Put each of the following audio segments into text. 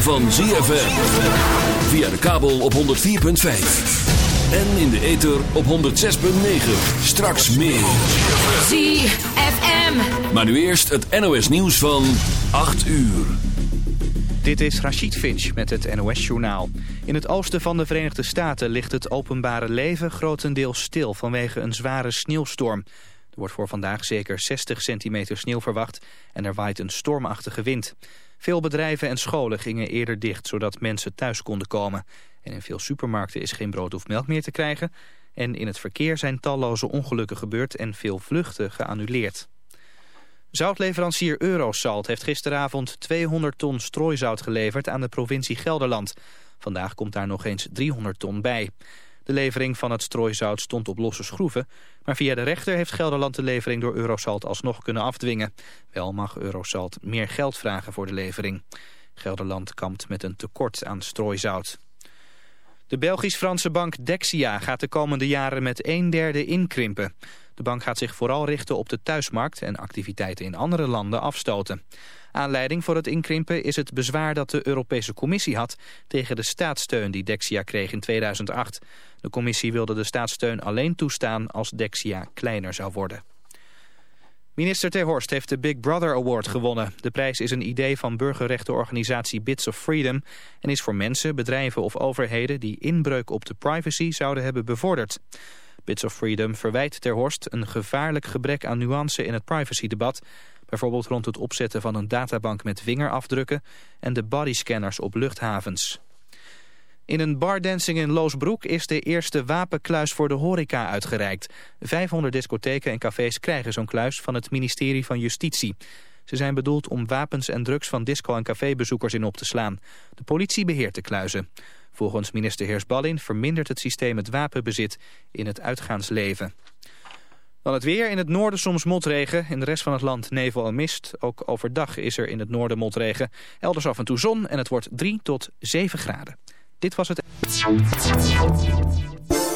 Van ZFM. Via de kabel op 104.5. En in de ether op 106.9. Straks meer. ZFM. Maar nu eerst het NOS nieuws van 8 uur. Dit is Rachid Finch met het NOS-journaal. In het oosten van de Verenigde Staten ligt het openbare leven grotendeels stil vanwege een zware sneeuwstorm. Er wordt voor vandaag zeker 60 centimeter sneeuw verwacht en er waait een stormachtige wind. Veel bedrijven en scholen gingen eerder dicht zodat mensen thuis konden komen. En in veel supermarkten is geen brood of melk meer te krijgen. En in het verkeer zijn talloze ongelukken gebeurd en veel vluchten geannuleerd. Zoutleverancier Eurosalt heeft gisteravond 200 ton strooizout geleverd aan de provincie Gelderland. Vandaag komt daar nog eens 300 ton bij. De levering van het strooizout stond op losse schroeven, maar via de rechter heeft Gelderland de levering door Eurosalt alsnog kunnen afdwingen. Wel mag Eurosalt meer geld vragen voor de levering. Gelderland kampt met een tekort aan strooizout. De Belgisch-Franse bank Dexia gaat de komende jaren met een derde inkrimpen. De bank gaat zich vooral richten op de thuismarkt en activiteiten in andere landen afstoten. Aanleiding voor het inkrimpen is het bezwaar dat de Europese Commissie had tegen de staatssteun die Dexia kreeg in 2008. De commissie wilde de staatssteun alleen toestaan als Dexia kleiner zou worden. Minister Ter Horst heeft de Big Brother Award gewonnen. De prijs is een idee van burgerrechtenorganisatie Bits of Freedom... en is voor mensen, bedrijven of overheden die inbreuk op de privacy zouden hebben bevorderd. Bits of Freedom verwijt Ter Horst een gevaarlijk gebrek aan nuance in het privacydebat... bijvoorbeeld rond het opzetten van een databank met vingerafdrukken... en de bodyscanners op luchthavens. In een bardancing in Loosbroek is de eerste wapenkluis voor de horeca uitgereikt. 500 discotheken en cafés krijgen zo'n kluis van het ministerie van Justitie. Ze zijn bedoeld om wapens en drugs van disco- en cafébezoekers in op te slaan. De politie beheert de kluizen. Volgens minister Heersballin vermindert het systeem het wapenbezit in het uitgaansleven. Dan het weer. In het noorden soms motregen. In de rest van het land nevel en mist. Ook overdag is er in het noorden motregen. Elders af en toe zon en het wordt 3 tot 7 graden. Dit was het...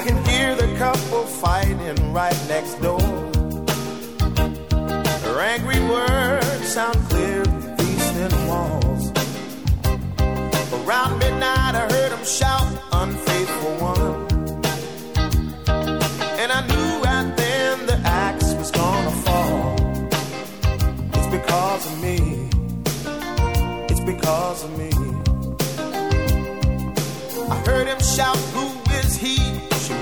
I can hear the couple fighting right next door. Their angry words sound clear through these thin walls. Around midnight, I heard them shout,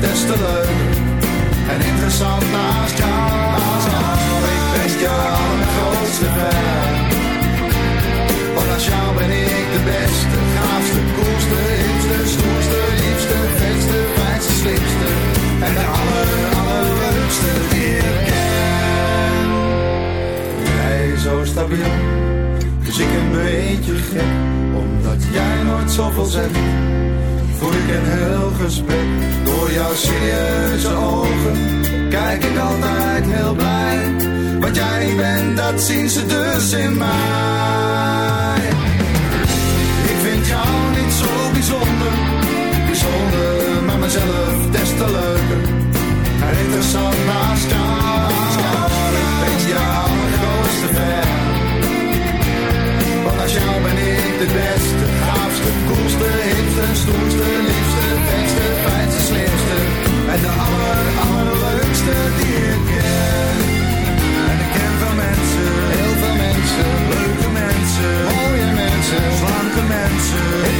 Des te leuk. En interessant naast jou. Ik ben je allergrootste fan. Want als jou ben ik de beste, gaafste, koelste, hipste, stoerste, liefste, vetste, fijnste, slimste. En de aller, allerleukste die ik ken. Jij zo stabiel, dus ik een beetje gek. Omdat jij nooit zoveel zegt, voel ik een heel gesprek. Door jouw serieuze ogen, kijk ik altijd heel blij. Wat jij bent, dat zien ze dus in mij. Ik vind jou niet zo bijzonder, bijzonder, maar mezelf des te leuker. Interessant naast jou, ik ben jouw grootste. Want als jou ben ik de beste, gaafste, koelste, stoerste, liefste, vetste, fijnste, slimste. En de aller, allerleukste die ik ken. En ik ken veel mensen, heel veel mensen. Leuke mensen, mooie mensen, slanke mensen.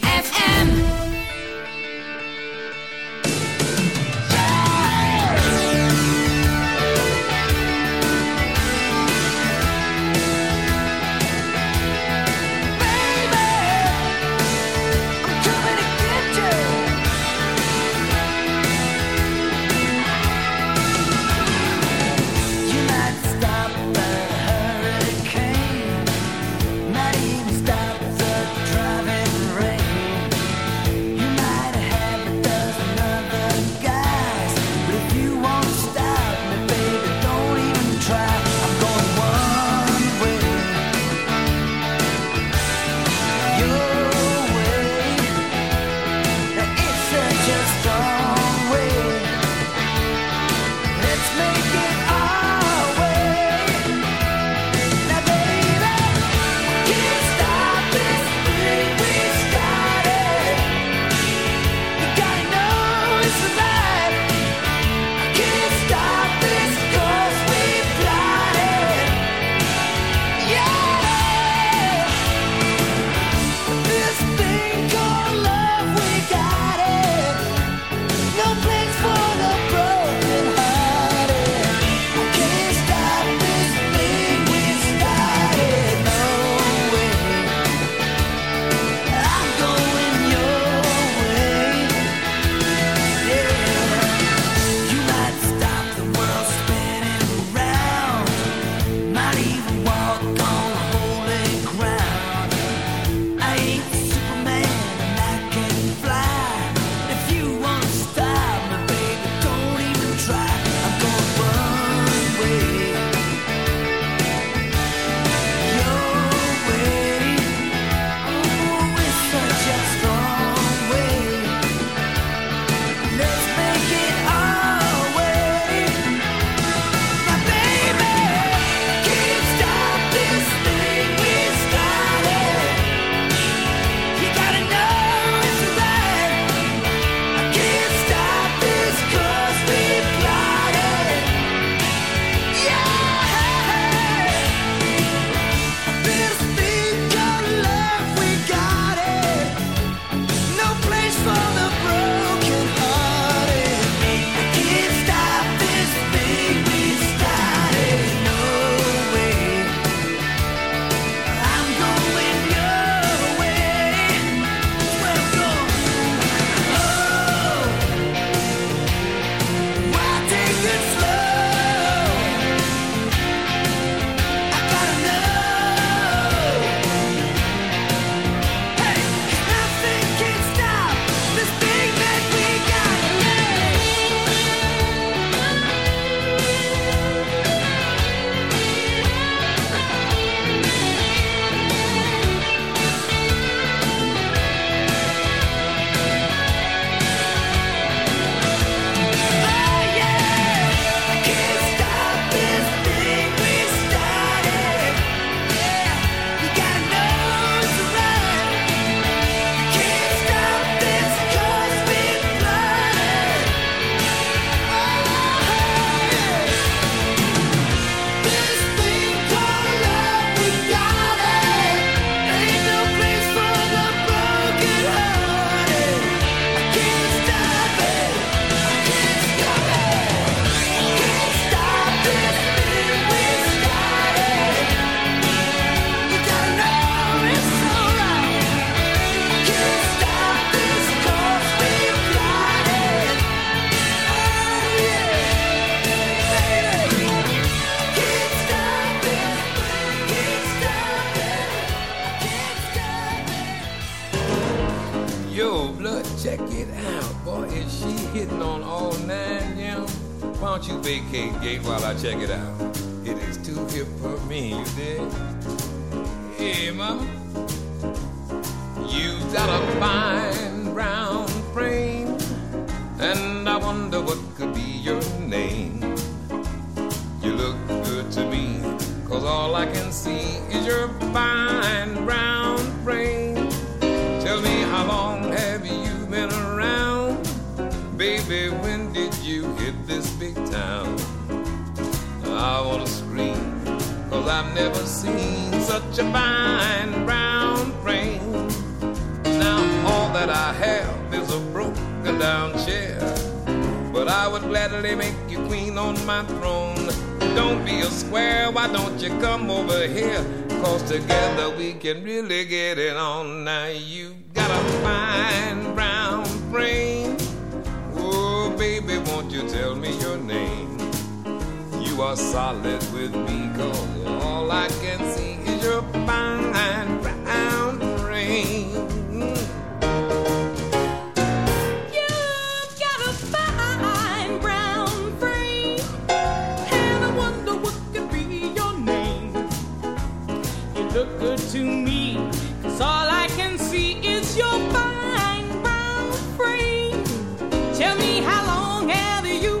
Don't gate while I check it out? My throne. Don't be a square, why don't you come over here? Cause together we can really get it Tell me how long have you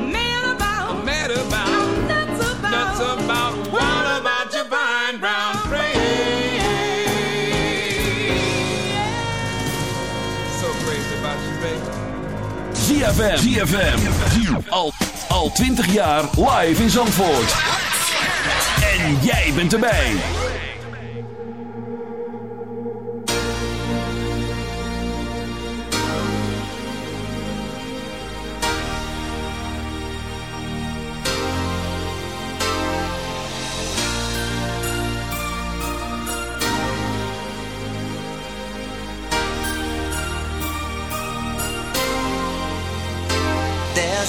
about, what about your brown frame? So crazy about you, baby. ZFM. ZFM. Al, al 20 jaar live in Zandvoort. En jij bent erbij.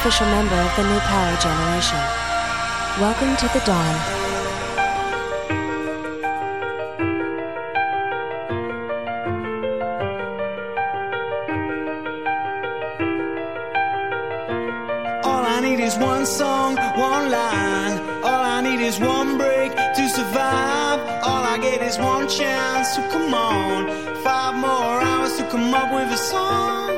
official member of the new power generation. Welcome to the dawn. All I need is one song, one line. All I need is one break to survive. All I get is one chance, so come on. Five more hours to come up with a song.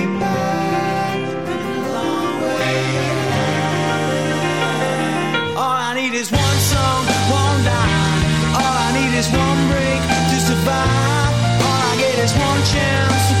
there's one chance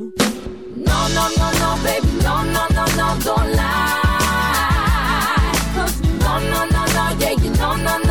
No, no, no, no, baby, no, no, no, no, don't lie. 'Cause no, no, no, no, yeah, you know, no, no,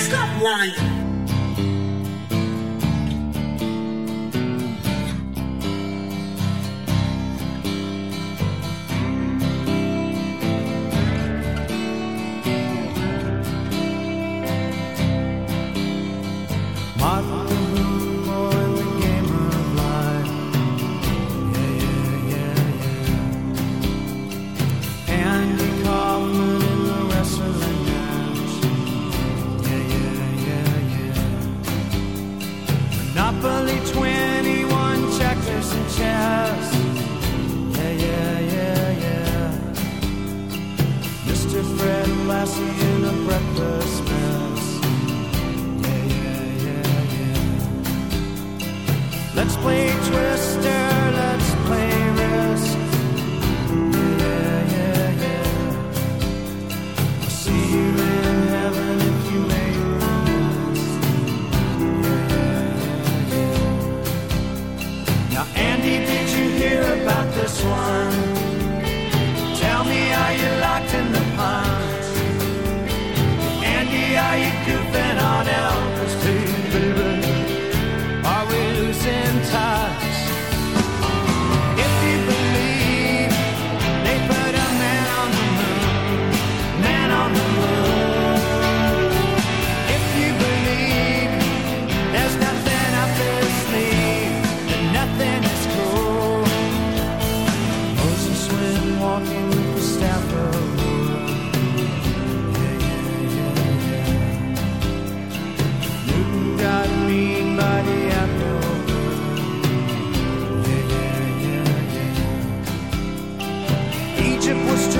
Stop lying. ship was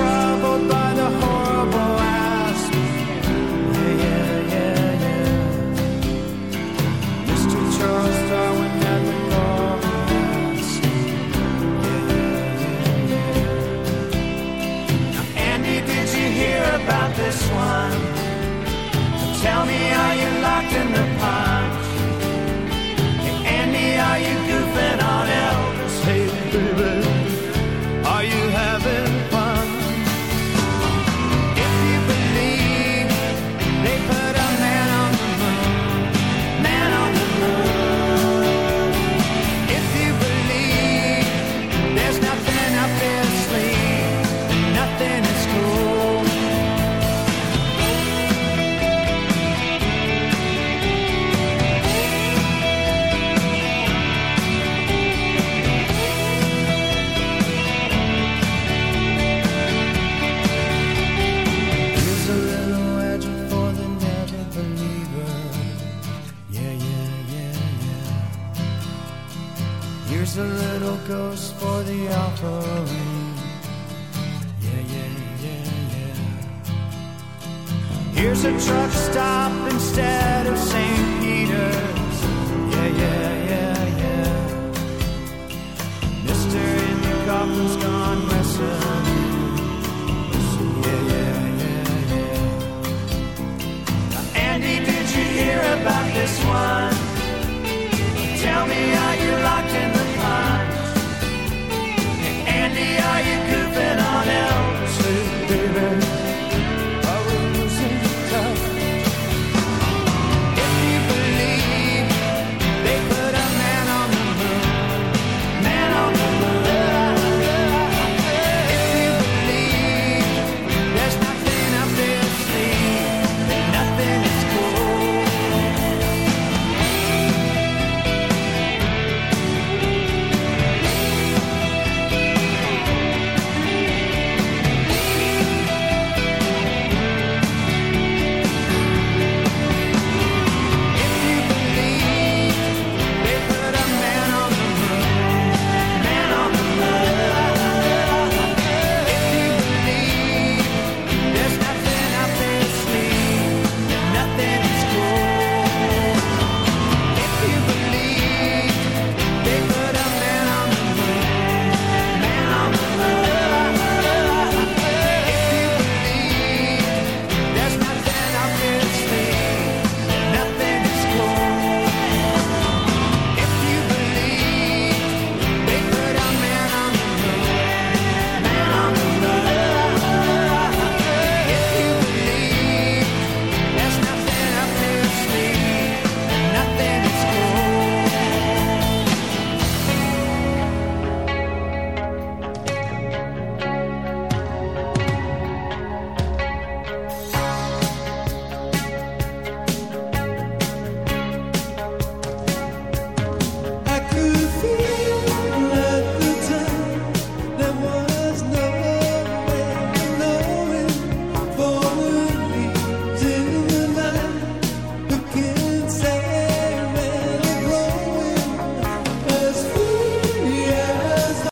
stop.